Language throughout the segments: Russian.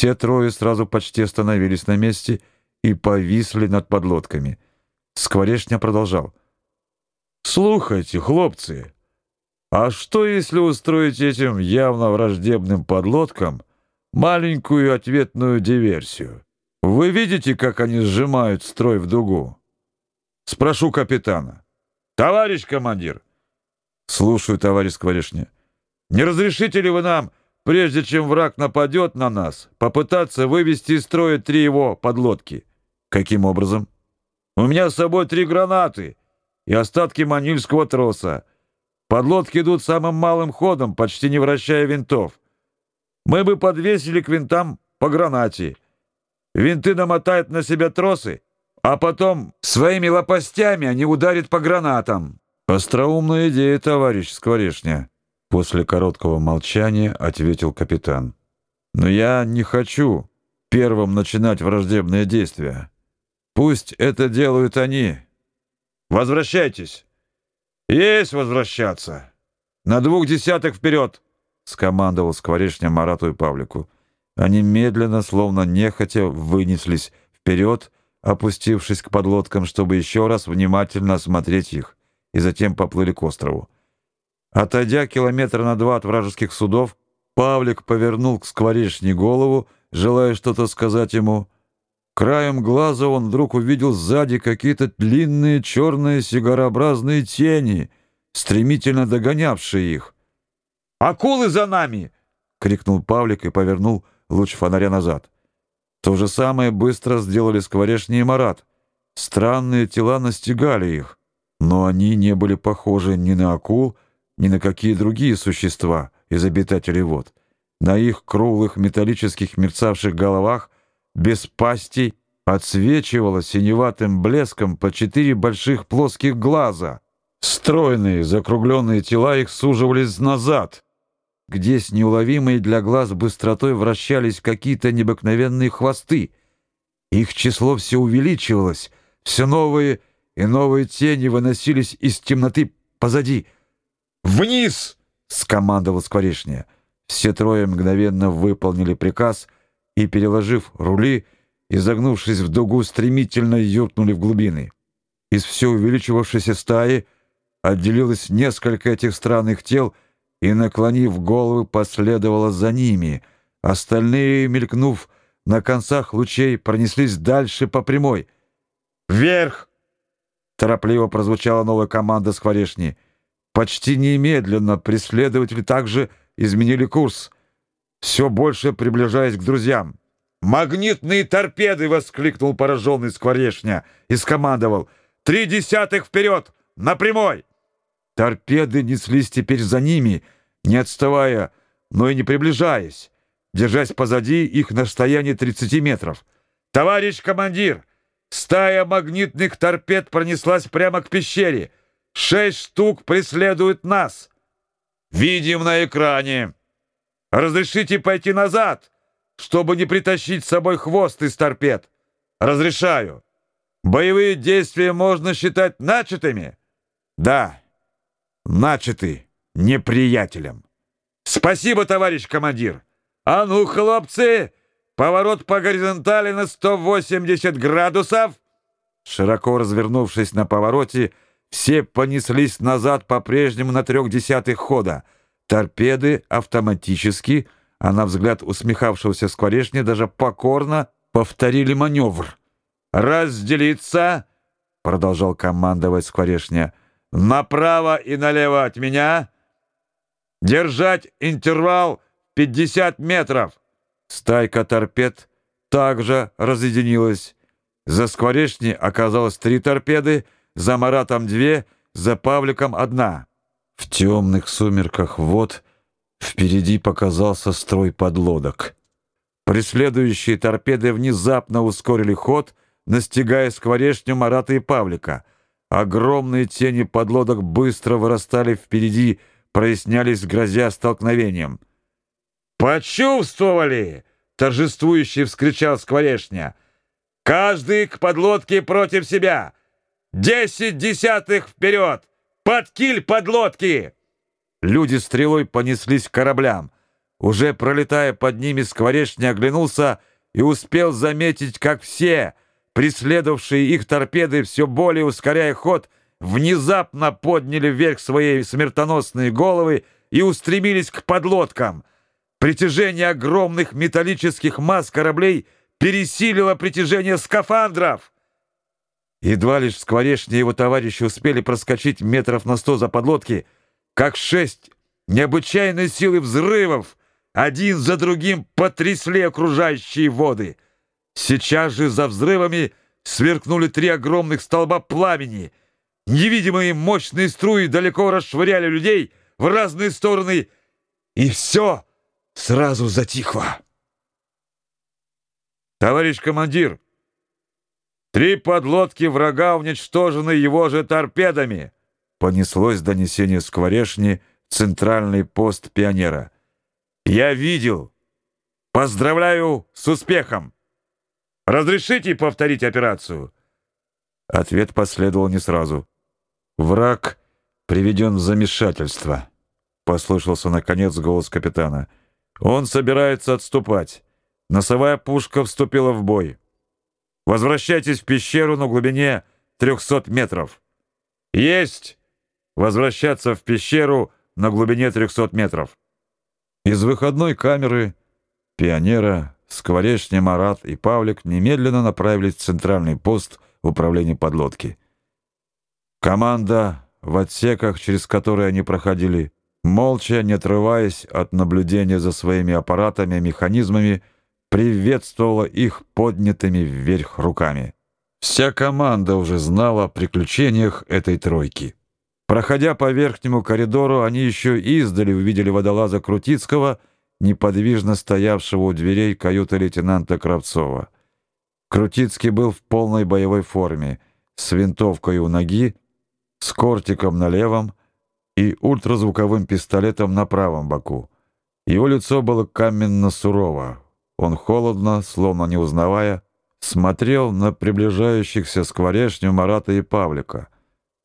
Все трое сразу почти остановились на месте и повисли над подлодками. Скворечня продолжал. «Слухайте, хлопцы, а что, если устроить этим явно враждебным подлодкам маленькую ответную диверсию? Вы видите, как они сжимают строй в дугу? Спрошу капитана. Товарищ командир!» «Слушаю, товарищ Скворечня. Не разрешите ли вы нам, прежде чем враг нападет на нас, попытаться вывести из строя три его подлодки?» «Каким образом?» «У меня с собой три гранаты и остатки манильского троса. Подлодки идут самым малым ходом, почти не вращая винтов. Мы бы подвесили к винтам по гранате. Винты намотают на себя тросы, а потом своими лопастями они ударят по гранатам. Остроумная идея, товарищ Скворечня. После короткого молчания ответил капитан. Но я не хочу первым начинать враждебные действия. Пусть это делают они. Возвращайтесь. «Есть возвращаться! На двух десяток вперед!» — скомандовал скворечня Марату и Павлику. Они медленно, словно нехотя, вынеслись вперед, опустившись к подлодкам, чтобы еще раз внимательно осмотреть их, и затем поплыли к острову. Отойдя километра на два от вражеских судов, Павлик повернул к скворечне голову, желая что-то сказать ему — Краем глаза он вдруг увидел сзади какие-то длинные черные сигарообразные тени, стремительно догонявшие их. «Акулы за нами!» — крикнул Павлик и повернул луч фонаря назад. То же самое быстро сделали Скворечный и Марат. Странные тела настигали их, но они не были похожи ни на акул, ни на какие другие существа из обитателей вод. На их круглых металлических мерцавших головах — без пасти отсвечивало синеватым блеском по четыре больших плоских глаза. Стройные, закругленные тела их суживались назад, где с неуловимой для глаз быстротой вращались какие-то необыкновенные хвосты. Их число все увеличивалось, все новые и новые тени выносились из темноты позади. «Вниз!» — скомандовал Скворечня. Все трое мгновенно выполнили приказ — и, переложив рули, изогнувшись в дугу, стремительно юркнули в глубины. Из все увеличивавшейся стаи отделилось несколько этих странных тел и, наклонив головы, последовало за ними. Остальные, мелькнув на концах лучей, пронеслись дальше по прямой. «Вверх!» — торопливо прозвучала новая команда скворечни. Почти немедленно преследователи также изменили курс — все больше приближаясь к друзьям. «Магнитные торпеды!» — воскликнул пораженный Скворечня и скомандовал. «Три десятых вперед! На прямой!» Торпеды неслись теперь за ними, не отставая, но и не приближаясь, держась позади их на расстоянии 30 метров. «Товарищ командир! Стая магнитных торпед пронеслась прямо к пещере. Шесть штук преследуют нас!» «Видим на экране!» Разрешите пойти назад, чтобы не притащить с собой хвост из торпед. Разрешаю. Боевые действия можно считать начатыми? Да, начаты неприятелем. Спасибо, товарищ командир. А ну, хлопцы, поворот по горизонтали на 180 градусов. Широко развернувшись на повороте, все понеслись назад по-прежнему на трех десятых хода — Торпеды автоматически, а на взгляд усмехавшегося скворечня даже покорно повторили маневр. «Разделиться!» — продолжал командовать скворечня. «Направо и налево от меня! Держать интервал 50 метров!» Стайка торпед также разъединилась. За скворечней оказалось три торпеды, за Маратом две, за Павликом одна. В темных сумерках вод впереди показался строй подлодок. Преследующие торпеды внезапно ускорили ход, настигая скворечню Марата и Павлика. Огромные тени подлодок быстро вырастали впереди, прояснялись, грозя столкновением. «Почувствовали!» — торжествующе вскричал скворечня. «Каждый к подлодке против себя! Десять десятых вперед! Под киль подлодки!» Люди стрелой понеслись к кораблям. уже пролетая под ними, скворечник оглянулся и успел заметить, как все, преследовавшие их торпеды, все более ускоряя ход, внезапно подняли вверх свои смертоносные головы и устремились к подлодкам. Притяжение огромных металлических масс кораблей пересилило притяжение скафандров. Едва лишь Скворечный и его товарищи успели проскочить метров на сто за подлодки, как шесть необычайной силы взрывов один за другим потрясли окружающие воды. Сейчас же за взрывами сверкнули три огромных столба пламени. Невидимые мощные струи далеко расшвыряли людей в разные стороны, и все сразу затихло. «Товарищ командир!» Три подлодки врага уничтожены его же торпедами. Понеслось донесение Скворешни, центральный пост пионера. Я видел. Поздравляю с успехом. Разрешите повторить операцию? Ответ последовал не сразу. Враг приведен в замешательство. Послышался наконец голос капитана. Он собирается отступать. Носовая пушка вступила в бой. Возвращайтесь в пещеру на глубине 300 метров. Есть! Возвращаться в пещеру на глубине 300 метров. Из выходной камеры пионера Скворечня, Марат и Павлик немедленно направились в центральный пост управления подлодки. Команда в отсеках, через которые они проходили, молча, не отрываясь от наблюдения за своими аппаратами и механизмами, приветствовала их поднятыми вверх руками. Вся команда уже знала о приключениях этой тройки. Проходя по верхнему коридору, они еще издали увидели водолаза Крутицкого, неподвижно стоявшего у дверей каюты лейтенанта Кравцова. Крутицкий был в полной боевой форме, с винтовкой у ноги, с кортиком на левом и ультразвуковым пистолетом на правом боку. Его лицо было каменно сурово, он холодно, словно не узнавая, смотрел на приближающихся скворечню Марата и Павлика.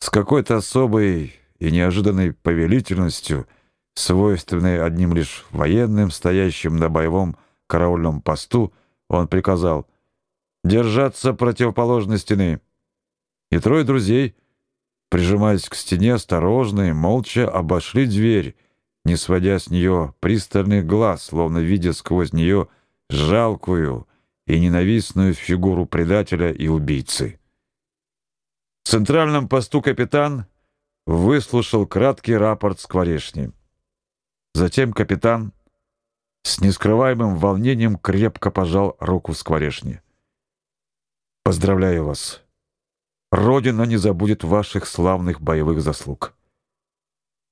С какой-то особой и неожиданной повелительностью, свойственной одним лишь военным, стоящим на боевом караульном посту, он приказал держаться противоположной стены. И трое друзей, прижимаясь к стене, осторожно и молча обошли дверь, не сводя с нее пристальных глаз, словно видя сквозь нее жалкую и ненавистную фигуру предателя и убийцы. В центральном посту капитан выслушал краткий рапорт Скворешни. Затем капитан с нескрываемым волнением крепко пожал руку Скворешни. Поздравляю вас. Родина не забудет ваших славных боевых заслуг.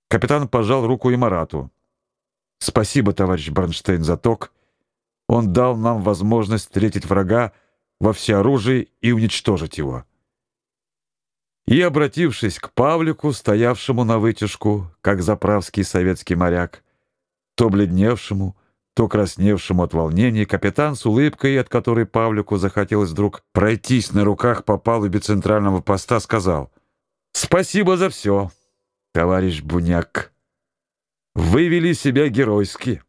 Капитан пожал руку и Марату. Спасибо, товарищ Бронштейн, за ток он дал нам возможность встретить врага во всеоружии и уничтожить его. И, обратившись к Павлику, стоявшему на вытяжку, как заправский советский моряк, то бледневшему, то красневшему от волнения, капитан с улыбкой, от которой Павлику захотелось вдруг пройтись на руках по палубе центрального поста, сказал «Спасибо за все, товарищ Буняк. Вы вели себя геройски».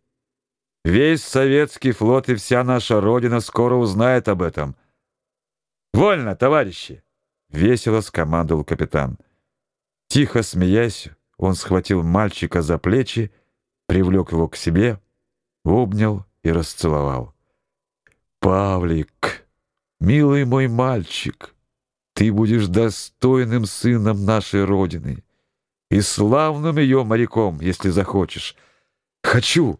Весь советский флот и вся наша родина скоро узнает об этом. Вольно, товарищи, весело скомандовал капитан. Тихо смеясь, он схватил мальчика за плечи, привлек его к себе, обнял и расцеловал. Павлик, милый мой мальчик, ты будешь достойным сыном нашей родины и славным ее моряком, если захочешь. Хочу,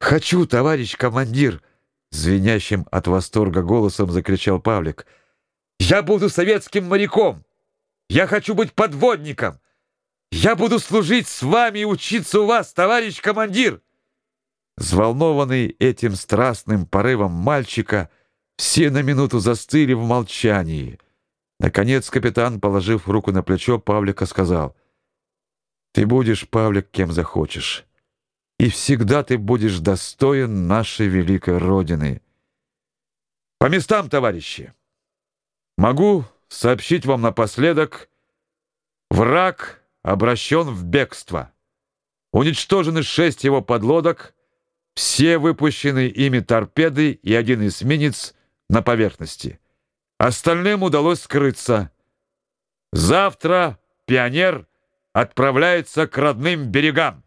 «Хочу, товарищ командир!» Звенящим от восторга голосом закричал Павлик. «Я буду советским моряком! Я хочу быть подводником! Я буду служить с вами и учиться у вас, товарищ командир!» Взволнованный этим страстным порывом мальчика, все на минуту застыли в молчании. Наконец капитан, положив руку на плечо Павлика, сказал, «Ты будешь, Павлик, кем захочешь» и всегда ты будешь достоин нашей великой Родины. По местам, товарищи! Могу сообщить вам напоследок, враг обращен в бегство. Уничтожены шесть его подлодок, все выпущенные ими торпеды и один эсминец на поверхности. Остальным удалось скрыться. Завтра пионер отправляется к родным берегам.